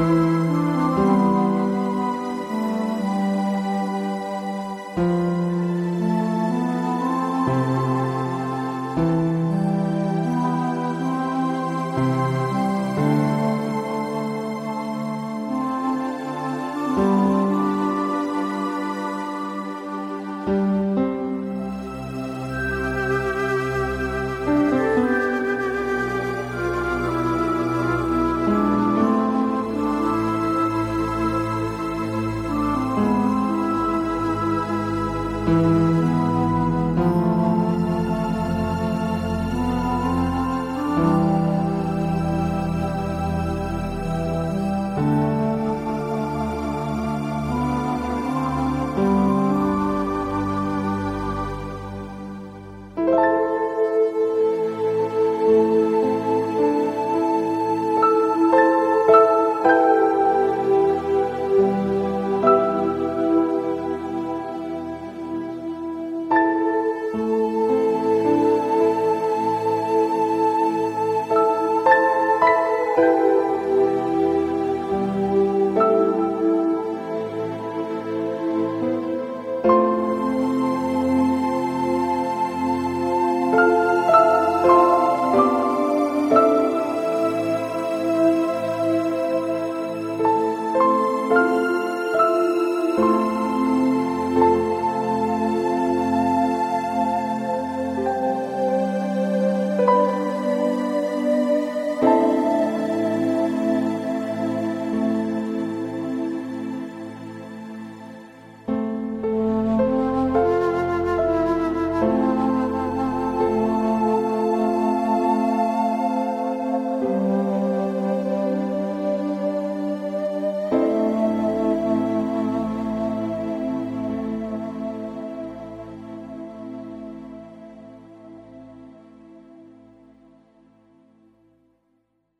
Bye. Música